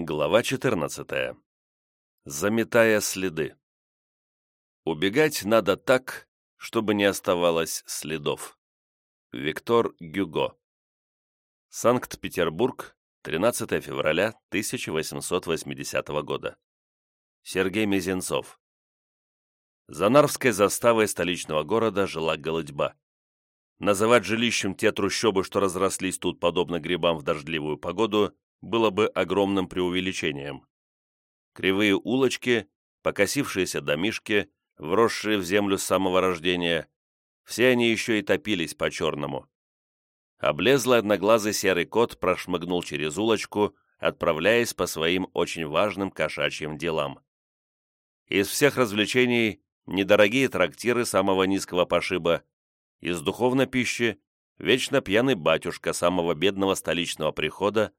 Глава 14. Заметая следы. Убегать надо так, чтобы не оставалось следов. Виктор Гюго. Санкт-Петербург, 13 февраля 1880 года. Сергей Мизинцов. За Нарвской заставой столичного города жила голодьба. Называть жилищем те трущобы, что разрослись тут подобно грибам в дождливую погоду, было бы огромным преувеличением. Кривые улочки, покосившиеся домишки, вросшие в землю с самого рождения, все они еще и топились по-черному. Облезлый одноглазый серый кот прошмыгнул через улочку, отправляясь по своим очень важным кошачьим делам. Из всех развлечений недорогие трактиры самого низкого пошиба, из духовной пищи вечно пьяный батюшка самого бедного столичного прихода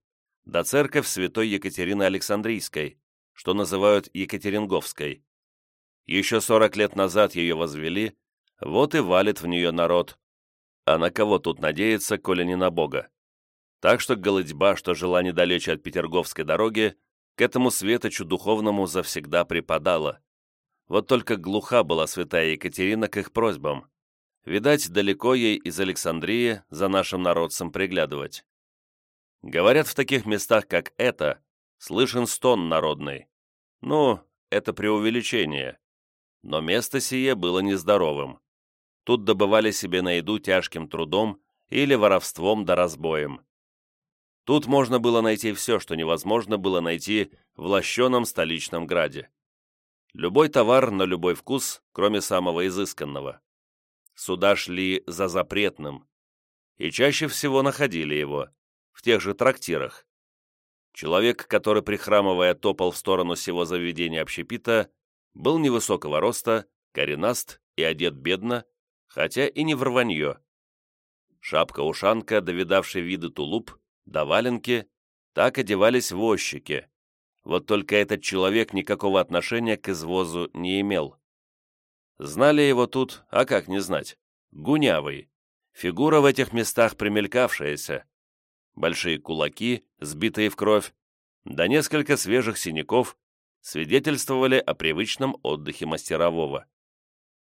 да церковь святой Екатерины Александрийской, что называют Екатеринговской. Еще 40 лет назад ее возвели, вот и валит в нее народ. А на кого тут надеяться, коли не на Бога? Так что голодьба, что жила недалече от Петерговской дороги, к этому светочу духовному завсегда припадала. Вот только глуха была святая Екатерина к их просьбам. Видать, далеко ей из Александрии за нашим народцем приглядывать. Говорят, в таких местах, как это, слышен стон народный. Ну, это преувеличение. Но место сие было нездоровым. Тут добывали себе на еду тяжким трудом или воровством да разбоем. Тут можно было найти все, что невозможно было найти в лощеном столичном граде. Любой товар на любой вкус, кроме самого изысканного. Сюда шли за запретным. И чаще всего находили его в тех же трактирах. Человек, который, прихрамывая, топал в сторону всего заведения общепита, был невысокого роста, коренаст и одет бедно, хотя и не в рванье. Шапка-ушанка, довидавший виды тулуп, да валенки, так одевались возчики. Вот только этот человек никакого отношения к извозу не имел. Знали его тут, а как не знать? Гунявый. Фигура в этих местах примелькавшаяся, большие кулаки, сбитые в кровь, да несколько свежих синяков свидетельствовали о привычном отдыхе мастерового.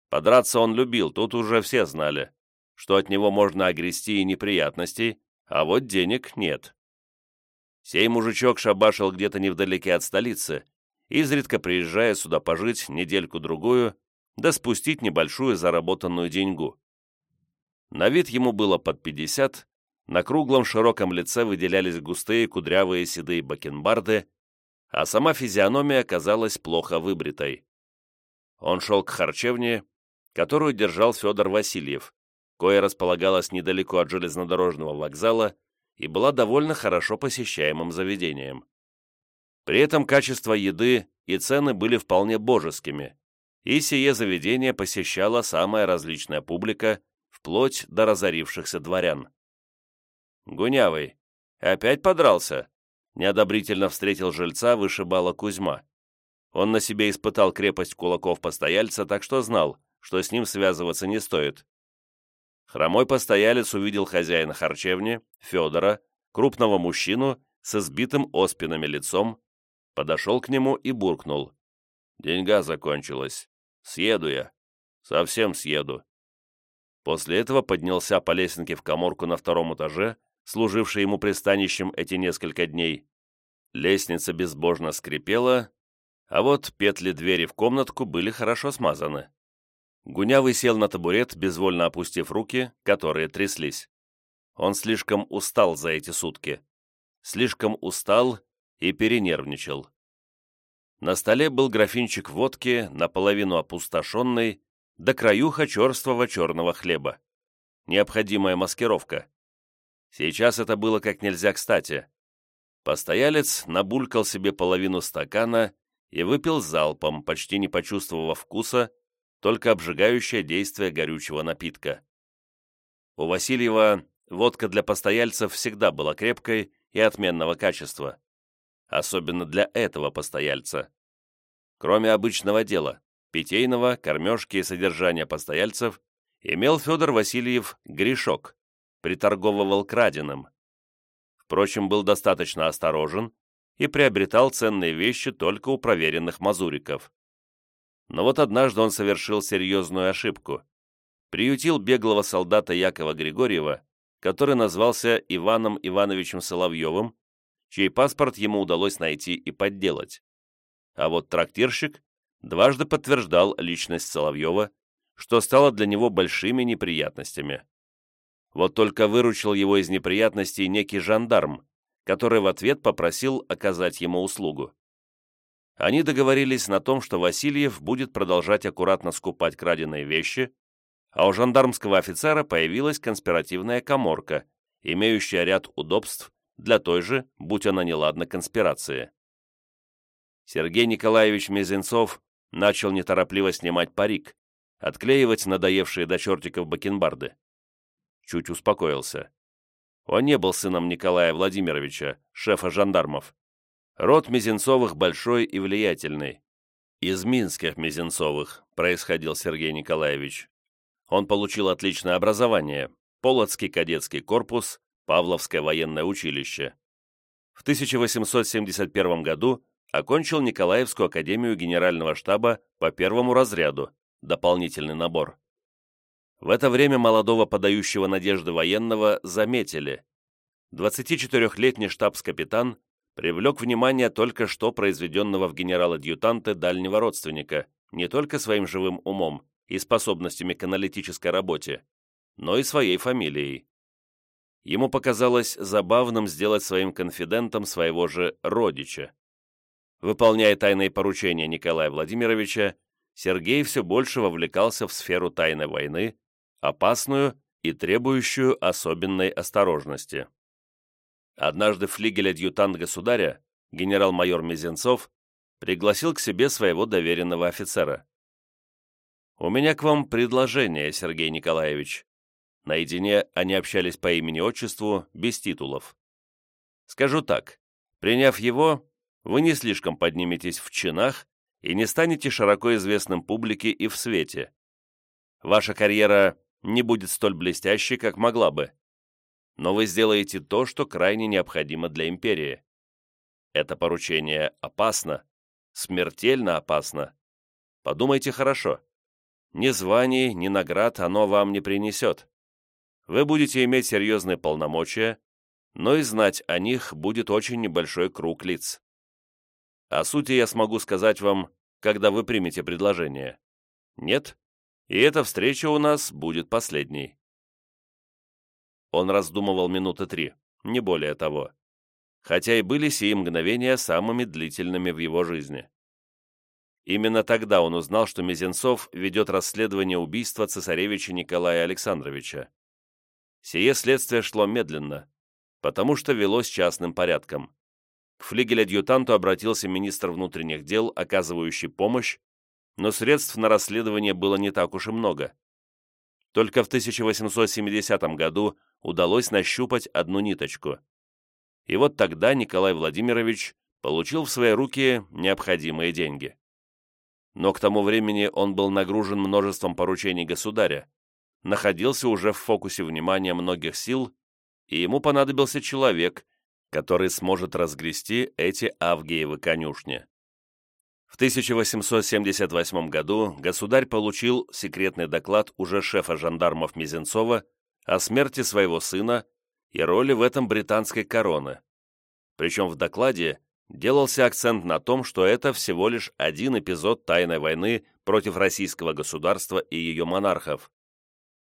Подраться он любил, тут уже все знали, что от него можно огрести и неприятностей, а вот денег нет. Сей мужичок шабашил где-то невдалеке от столицы, изредка приезжая сюда пожить недельку-другую, да спустить небольшую заработанную деньгу. На вид ему было под пятьдесят, на круглом широком лице выделялись густые кудрявые седые бакенбарды, а сама физиономия казалась плохо выбритой. Он шел к харчевне, которую держал Федор Васильев, кое располагалась недалеко от железнодорожного вокзала и была довольно хорошо посещаемым заведением. При этом качество еды и цены были вполне божескими, и сие заведение посещала самая различная публика, вплоть до разорившихся дворян. «Гунявый, опять подрался?» Неодобрительно встретил жильца вышибала Кузьма. Он на себе испытал крепость кулаков постояльца, так что знал, что с ним связываться не стоит. Хромой постоялец увидел хозяина харчевни, Федора, крупного мужчину с избитым оспинами лицом, подошел к нему и буркнул. «Деньга закончилась. Съеду я. Совсем съеду». После этого поднялся по лесенке в коморку на втором этаже, служивший ему пристанищем эти несколько дней. Лестница безбожно скрипела, а вот петли двери в комнатку были хорошо смазаны. Гунявый сел на табурет, безвольно опустив руки, которые тряслись. Он слишком устал за эти сутки. Слишком устал и перенервничал. На столе был графинчик водки, наполовину опустошенный, до краюха черствого черного хлеба. Необходимая маскировка. Сейчас это было как нельзя кстати. Постоялец набулькал себе половину стакана и выпил залпом, почти не почувствовав вкуса, только обжигающее действие горючего напитка. У Васильева водка для постояльцев всегда была крепкой и отменного качества. Особенно для этого постояльца. Кроме обычного дела, питейного, кормежки и содержания постояльцев, имел Федор Васильев грешок приторговывал краденым. Впрочем, был достаточно осторожен и приобретал ценные вещи только у проверенных мазуриков. Но вот однажды он совершил серьезную ошибку. Приютил беглого солдата Якова Григорьева, который назвался Иваном Ивановичем Соловьевым, чей паспорт ему удалось найти и подделать. А вот трактирщик дважды подтверждал личность Соловьева, что стало для него большими неприятностями. Вот только выручил его из неприятностей некий жандарм, который в ответ попросил оказать ему услугу. Они договорились на том, что Васильев будет продолжать аккуратно скупать краденые вещи, а у жандармского офицера появилась конспиративная коморка, имеющая ряд удобств для той же, будь она неладна, конспирации. Сергей Николаевич Мезенцов начал неторопливо снимать парик, отклеивать надоевшие до чертиков бакенбарды. Чуть успокоился. Он не был сыном Николая Владимировича, шефа жандармов. Род Мизинцовых большой и влиятельный. Из Минских Мизинцовых происходил Сергей Николаевич. Он получил отличное образование, Полоцкий кадетский корпус, Павловское военное училище. В 1871 году окончил Николаевскую академию генерального штаба по первому разряду, дополнительный набор. В это время молодого подающего надежды военного заметили. 24-летний штабс-капитан привлек внимание только что произведенного в генерал-адъютанты дальнего родственника не только своим живым умом и способностями к аналитической работе, но и своей фамилией. Ему показалось забавным сделать своим конфидентом своего же родича. Выполняя тайные поручения Николая Владимировича, Сергей все больше вовлекался в сферу тайной войны, опасную и требующую особенной осторожности. Однажды флигель-адъютант государя, генерал-майор Мизенцов, пригласил к себе своего доверенного офицера. «У меня к вам предложение, Сергей Николаевич». Наедине они общались по имени-отчеству, без титулов. «Скажу так, приняв его, вы не слишком подниметесь в чинах и не станете широко известным публике и в свете. Ваша карьера не будет столь блестящей, как могла бы но вы сделаете то, что крайне необходимо для империи. Это поручение опасно, смертельно опасно. Подумайте хорошо. Ни званий, ни наград оно вам не принесет. Вы будете иметь серьезные полномочия, но и знать о них будет очень небольшой круг лиц. О сути я смогу сказать вам, когда вы примете предложение. Нет? И эта встреча у нас будет последней. Он раздумывал минуты три, не более того. Хотя и были сии мгновения самыми длительными в его жизни. Именно тогда он узнал, что Мизенцов ведет расследование убийства цесаревича Николая Александровича. Сие следствие шло медленно, потому что велось частным порядком. К флигель-адъютанту обратился министр внутренних дел, оказывающий помощь, но средств на расследование было не так уж и много. Только в 1870 году удалось нащупать одну ниточку. И вот тогда Николай Владимирович получил в свои руки необходимые деньги. Но к тому времени он был нагружен множеством поручений государя, находился уже в фокусе внимания многих сил, и ему понадобился человек, который сможет разгрести эти Авгиевы конюшни. В 1878 году государь получил секретный доклад уже шефа жандармов Мизенцова о смерти своего сына и роли в этом британской короны. Причем в докладе делался акцент на том, что это всего лишь один эпизод тайной войны против российского государства и ее монархов.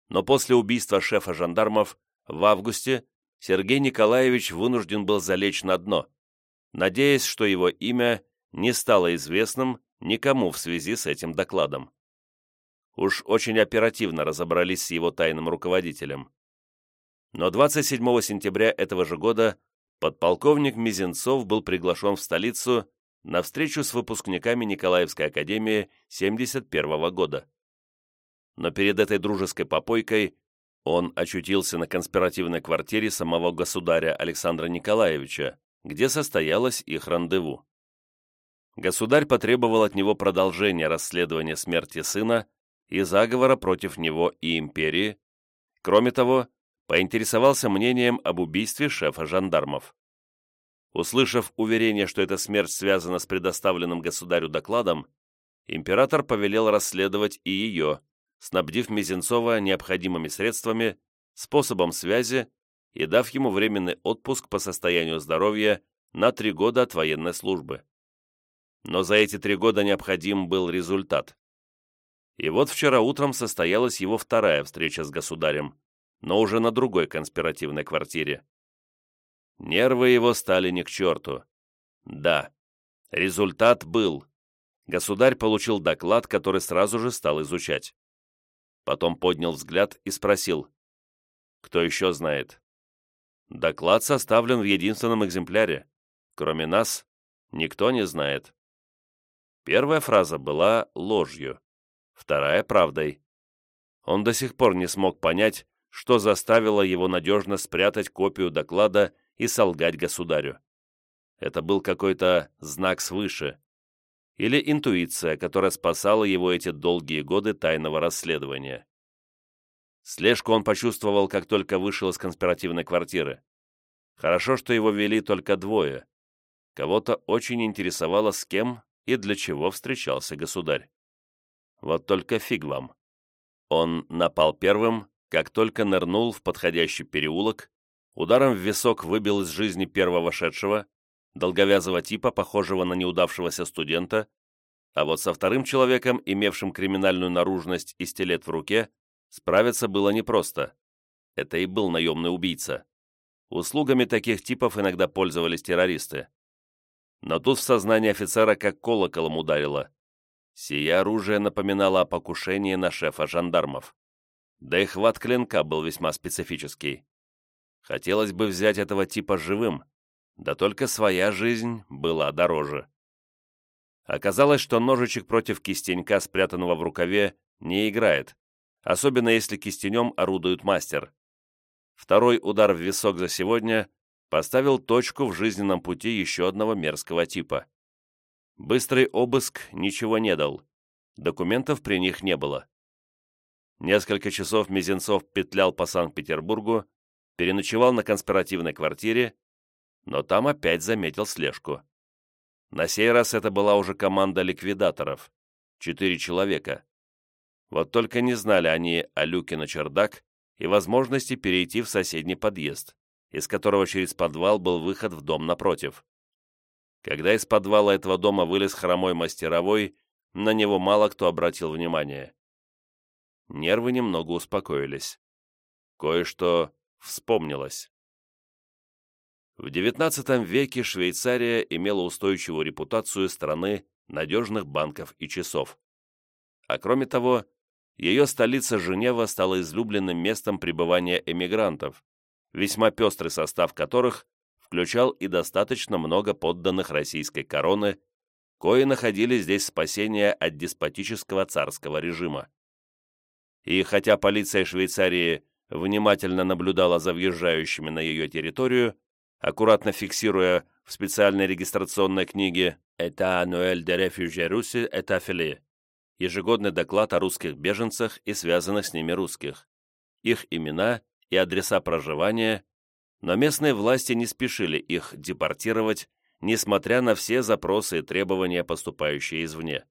Но после убийства шефа жандармов в августе Сергей Николаевич вынужден был залечь на дно, надеясь, что его имя не стало известным никому в связи с этим докладом уж очень оперативно разобрались с его тайным руководителем. Но 27 сентября этого же года подполковник Мизенцов был приглашен в столицу на встречу с выпускниками Николаевской академии 71 года. Но перед этой дружеской попойкой он очутился на конспиративной квартире самого государя Александра Николаевича, где состоялось их рандеву. Государь потребовал от него продолжения расследования смерти сына и заговора против него и империи, кроме того, поинтересовался мнением об убийстве шефа жандармов. Услышав уверение, что эта смерть связана с предоставленным государю докладом, император повелел расследовать и ее, снабдив Мизинцова необходимыми средствами, способом связи и дав ему временный отпуск по состоянию здоровья на три года от военной службы. Но за эти три года необходим был результат. И вот вчера утром состоялась его вторая встреча с государем, но уже на другой конспиративной квартире. Нервы его стали не к черту. Да, результат был. Государь получил доклад, который сразу же стал изучать. Потом поднял взгляд и спросил. «Кто еще знает?» «Доклад составлен в единственном экземпляре. Кроме нас, никто не знает». Первая фраза была ложью, вторая — правдой. Он до сих пор не смог понять, что заставило его надежно спрятать копию доклада и солгать государю. Это был какой-то знак свыше. Или интуиция, которая спасала его эти долгие годы тайного расследования. Слежку он почувствовал, как только вышел из конспиративной квартиры. Хорошо, что его вели только двое. Кого-то очень интересовало, с кем и для чего встречался государь. Вот только фиг вам. Он напал первым, как только нырнул в подходящий переулок, Ударом в висок выбил из жизни первого вошедшего, долговязого типа, похожего на неудавшегося студента, а вот со вторым человеком, имевшим криминальную наружность и стилет в руке, справиться было непросто. Это и был наемный убийца. Услугами таких типов иногда пользовались террористы. Но тут в сознание офицера как колоколом ударило. Сие оружие напоминало о покушении на шефа жандармов. Да и хват клинка был весьма специфический. Хотелось бы взять этого типа живым, да только своя жизнь была дороже. Оказалось, что ножичек против кистенька, спрятанного в рукаве, не играет, особенно если кистенем орудует мастер. Второй удар в висок за сегодня поставил точку в жизненном пути еще одного мерзкого типа. Быстрый обыск ничего не дал, документов при них не было. Несколько часов Мизинцов петлял по Санкт-Петербургу, переночевал на конспиративной квартире, но там опять заметил слежку. На сей раз это была уже команда ликвидаторов. Четыре человека. Вот только не знали они о люке на чердак и возможности перейти в соседний подъезд, из которого через подвал был выход в дом напротив. Когда из подвала этого дома вылез хромой мастеровой, на него мало кто обратил внимание. Нервы немного успокоились. Кое-что вспомнилось. В XIX веке Швейцария имела устойчивую репутацию страны надежных банков и часов. А кроме того, ее столица Женева стала излюбленным местом пребывания эмигрантов, весьма пестрый состав которых включал и достаточно много подданных российской короны, кои находили здесь спасение от деспотического царского режима. И хотя полиция Швейцарии внимательно наблюдала за въезжающими на ее территорию, аккуратно фиксируя в специальной регистрационной книге «Эта Нуэль де рефюже Руси, это фили» ежегодный доклад о русских беженцах и связанных с ними русских, их имена и адреса проживания, но местные власти не спешили их депортировать, несмотря на все запросы и требования, поступающие извне.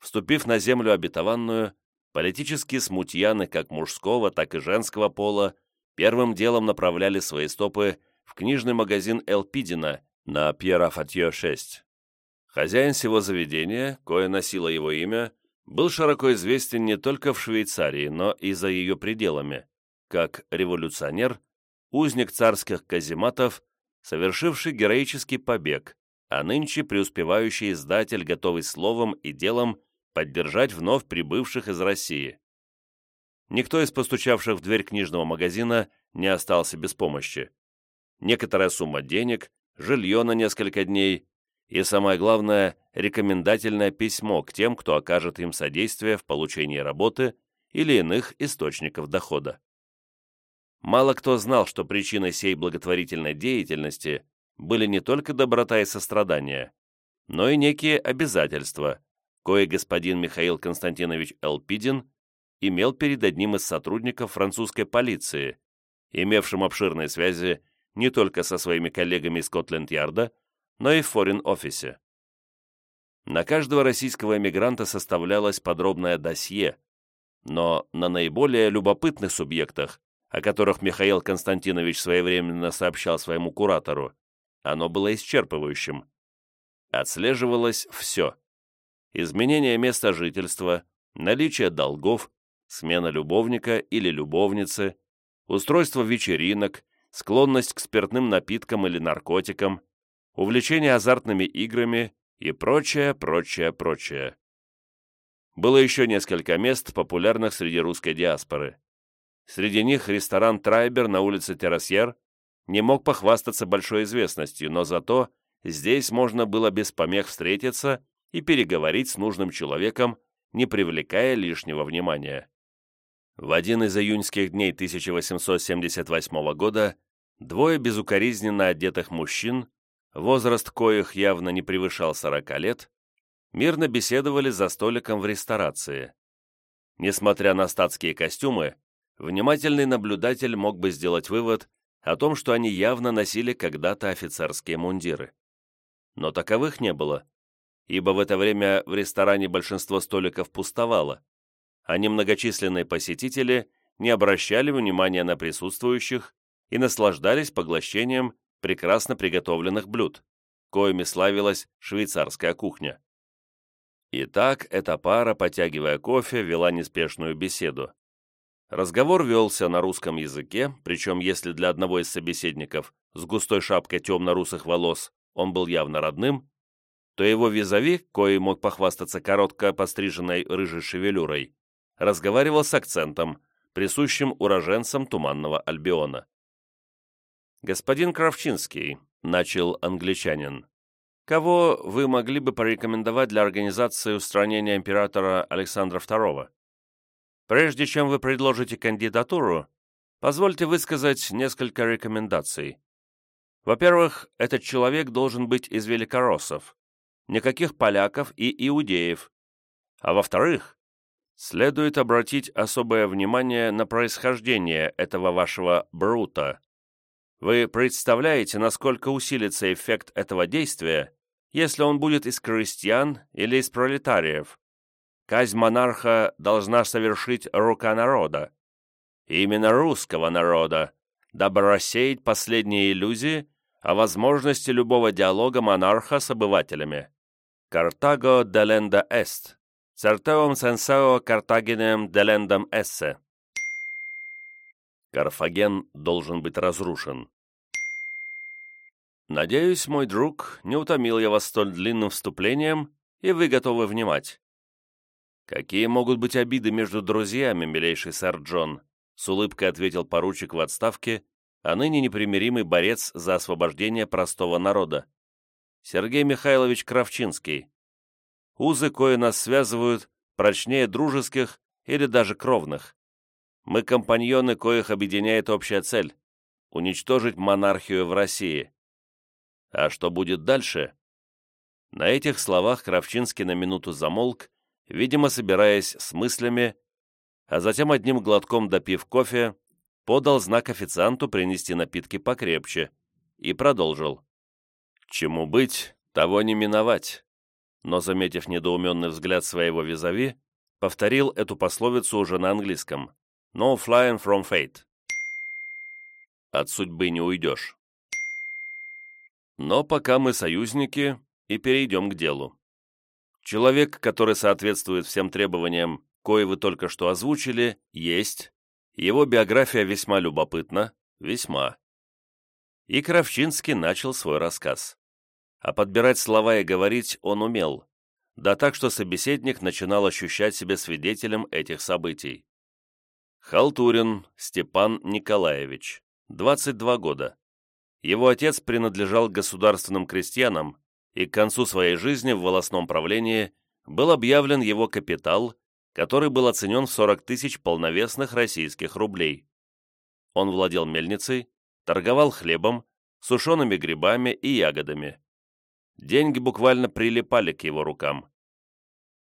Вступив на землю обетованную, Политические смутьяны как мужского, так и женского пола первым делом направляли свои стопы в книжный магазин Элпидина на Пьера Фатье 6. Хозяин всего заведения, кое носило его имя, был широко известен не только в Швейцарии, но и за ее пределами, как революционер, узник царских казематов, совершивший героический побег, а нынче преуспевающий издатель, готовый словом и делом поддержать вновь прибывших из России. Никто из постучавших в дверь книжного магазина не остался без помощи. Некоторая сумма денег, жилье на несколько дней и, самое главное, рекомендательное письмо к тем, кто окажет им содействие в получении работы или иных источников дохода. Мало кто знал, что причиной сей благотворительной деятельности были не только доброта и сострадание, но и некие обязательства, кое господин Михаил Константинович Элпидин имел перед одним из сотрудников французской полиции, имевшим обширные связи не только со своими коллегами из Скотленд-Ярда, но и в форин-офисе. На каждого российского эмигранта составлялось подробное досье, но на наиболее любопытных субъектах, о которых Михаил Константинович своевременно сообщал своему куратору, оно было исчерпывающим. Отслеживалось все. Изменение места жительства, наличие долгов, смена любовника или любовницы, устройство вечеринок, склонность к спиртным напиткам или наркотикам, увлечение азартными играми и прочее, прочее, прочее. Было еще несколько мест, популярных среди русской диаспоры. Среди них ресторан «Трайбер» на улице Террасьер не мог похвастаться большой известностью, но зато здесь можно было без помех встретиться и переговорить с нужным человеком, не привлекая лишнего внимания. В один из июньских дней 1878 года двое безукоризненно одетых мужчин, возраст коих явно не превышал 40 лет, мирно беседовали за столиком в ресторации. Несмотря на статские костюмы, внимательный наблюдатель мог бы сделать вывод о том, что они явно носили когда-то офицерские мундиры. Но таковых не было, ибо в это время в ресторане большинство столиков пустовало, а немногочисленные посетители не обращали внимания на присутствующих и наслаждались поглощением прекрасно приготовленных блюд, коими славилась швейцарская кухня. Итак, эта пара, потягивая кофе, вела неспешную беседу. Разговор велся на русском языке, причем если для одного из собеседников с густой шапкой темно-русых волос он был явно родным, то его визави, кое мог похвастаться коротко постриженной рыжей шевелюрой, разговаривал с акцентом, присущим уроженцам Туманного Альбиона. «Господин Кравчинский», — начал англичанин, «кого вы могли бы порекомендовать для организации устранения императора Александра II? Прежде чем вы предложите кандидатуру, позвольте высказать несколько рекомендаций. Во-первых, этот человек должен быть из великороссов, никаких поляков и иудеев. А во-вторых, следует обратить особое внимание на происхождение этого вашего Брута. Вы представляете, насколько усилится эффект этого действия, если он будет из крестьян или из пролетариев? Казнь монарха должна совершить рука народа. именно русского народа, дабы рассеять последние иллюзии о возможности любого диалога монарха с обывателями. Картаго деленда эст. Цертеум сенсео Картагенем делендам эссе. Карфаген должен быть разрушен. Надеюсь, мой друг, не утомил я вас столь длинным вступлением, и вы готовы внимать. Какие могут быть обиды между друзьями, милейший сэр Джон? С улыбкой ответил поручик в отставке, а ныне непримиримый борец за освобождение простого народа. Сергей Михайлович Кравчинский, Узы, кое нас связывают, прочнее дружеских или даже кровных. Мы компаньоны, коих объединяет общая цель — уничтожить монархию в России. А что будет дальше? На этих словах Кравчинский на минуту замолк, видимо, собираясь с мыслями, а затем одним глотком допив кофе, подал знак официанту принести напитки покрепче и продолжил. «Чему быть, того не миновать но, заметив недоуменный взгляд своего визави, повторил эту пословицу уже на английском «No flying from fate». «От судьбы не уйдешь». Но пока мы союзники, и перейдем к делу. Человек, который соответствует всем требованиям, кое вы только что озвучили, есть. Его биография весьма любопытна, весьма. И Кравчинский начал свой рассказ а подбирать слова и говорить он умел, да так, что собеседник начинал ощущать себя свидетелем этих событий. Халтурин Степан Николаевич, 22 года. Его отец принадлежал государственным крестьянам, и к концу своей жизни в волосном правлении был объявлен его капитал, который был оценен в 40 тысяч полновесных российских рублей. Он владел мельницей, торговал хлебом, сушеными грибами и ягодами. Деньги буквально прилипали к его рукам.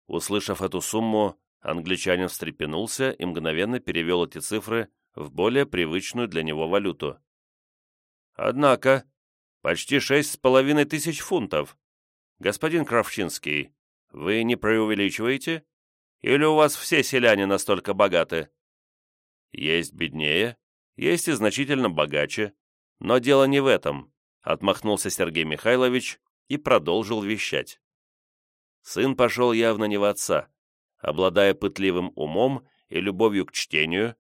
Услышав эту сумму, англичанин встрепенулся и мгновенно перевел эти цифры в более привычную для него валюту. Однако, почти шесть с половиной тысяч фунтов. Господин Кравчинский, вы не преувеличиваете? Или у вас все селяне настолько богаты? Есть беднее, есть и значительно богаче. Но дело не в этом, отмахнулся Сергей Михайлович и продолжил вещать. Сын пошел явно не в отца, обладая пытливым умом и любовью к чтению,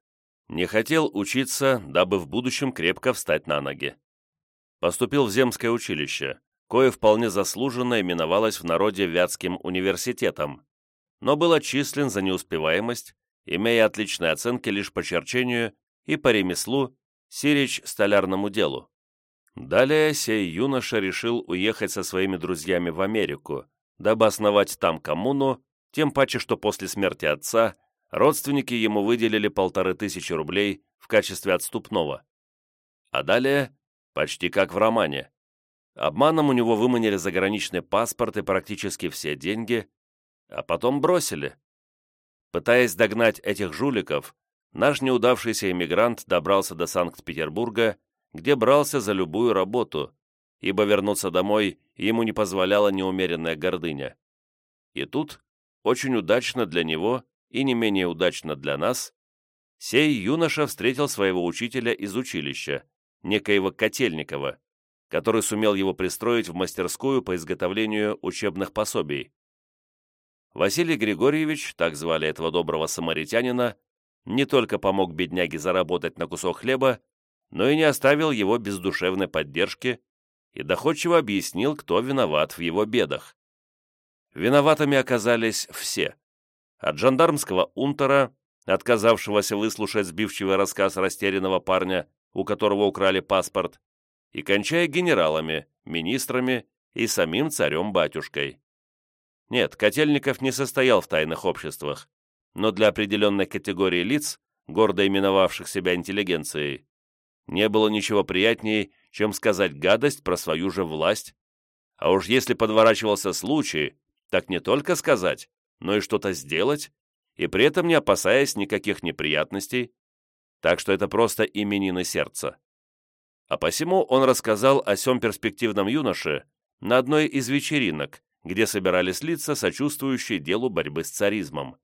не хотел учиться, дабы в будущем крепко встать на ноги. Поступил в земское училище, кое вполне заслуженно именовалось в народе Вятским университетом, но был отчислен за неуспеваемость, имея отличные оценки лишь по черчению и по ремеслу, сирич столярному делу. Далее сей юноша решил уехать со своими друзьями в Америку, дабы основать там коммуну, тем паче, что после смерти отца родственники ему выделили полторы тысячи рублей в качестве отступного. А далее, почти как в романе, обманом у него выманили заграничный паспорт и практически все деньги, а потом бросили. Пытаясь догнать этих жуликов, наш неудавшийся эмигрант добрался до Санкт-Петербурга, где брался за любую работу, ибо вернуться домой ему не позволяла неумеренная гордыня. И тут, очень удачно для него и не менее удачно для нас, сей юноша встретил своего учителя из училища, некоего Котельникова, который сумел его пристроить в мастерскую по изготовлению учебных пособий. Василий Григорьевич, так звали этого доброго самаритянина, не только помог бедняге заработать на кусок хлеба, но и не оставил его без душевной поддержки и доходчиво объяснил, кто виноват в его бедах. Виноватыми оказались все. От жандармского унтера, отказавшегося выслушать сбивчивый рассказ растерянного парня, у которого украли паспорт, и кончая генералами, министрами и самим царем-батюшкой. Нет, Котельников не состоял в тайных обществах, но для определенной категории лиц, гордо именовавших себя интеллигенцией, не было ничего приятнее, чем сказать гадость про свою же власть. А уж если подворачивался случай, так не только сказать, но и что-то сделать, и при этом не опасаясь никаких неприятностей. Так что это просто именины сердца. А посему он рассказал о сём перспективном юноше на одной из вечеринок, где собирались лица, сочувствующие делу борьбы с царизмом.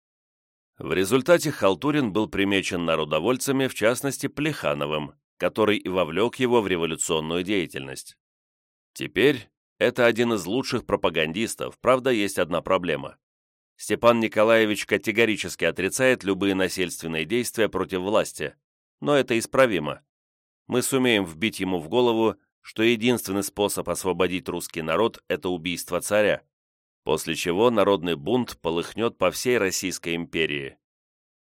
В результате Халтурин был примечен народовольцами, в частности Плехановым, который и вовлек его в революционную деятельность. Теперь это один из лучших пропагандистов, правда, есть одна проблема. Степан Николаевич категорически отрицает любые насильственные действия против власти, но это исправимо. Мы сумеем вбить ему в голову, что единственный способ освободить русский народ – это убийство царя после чего народный бунт полыхнет по всей Российской империи.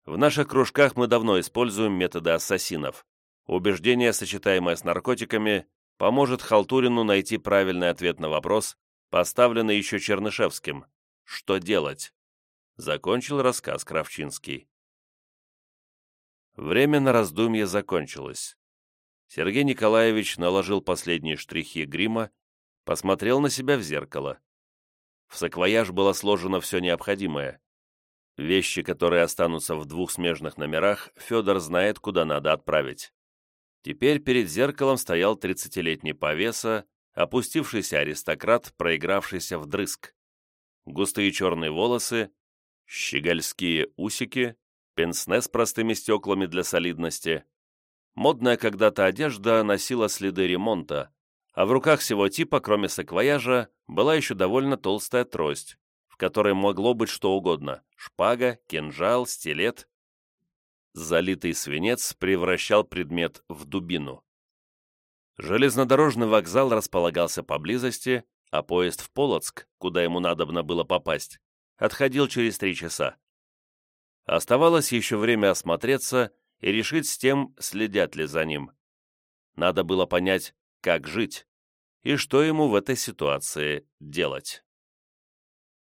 В наших кружках мы давно используем методы ассасинов. Убеждение, сочетаемое с наркотиками, поможет Халтурину найти правильный ответ на вопрос, поставленный еще Чернышевским «Что делать?». Закончил рассказ Кравчинский. Время на раздумье закончилось. Сергей Николаевич наложил последние штрихи грима, посмотрел на себя в зеркало. В саквояж было сложено все необходимое. Вещи, которые останутся в двух смежных номерах, Федор знает, куда надо отправить. Теперь перед зеркалом стоял тридцатилетний повеса, опустившийся аристократ, проигравшийся вдрызг. Густые черные волосы, щегольские усики, пенсне с простыми стеклами для солидности. Модная когда-то одежда носила следы ремонта, а в руках всего типа, кроме саквояжа, была еще довольно толстая трость, в которой могло быть что угодно – шпага, кинжал, стилет. Залитый свинец превращал предмет в дубину. Железнодорожный вокзал располагался поблизости, а поезд в Полоцк, куда ему надобно было попасть, отходил через три часа. Оставалось еще время осмотреться и решить с тем, следят ли за ним. Надо было понять, как жить и что ему в этой ситуации делать.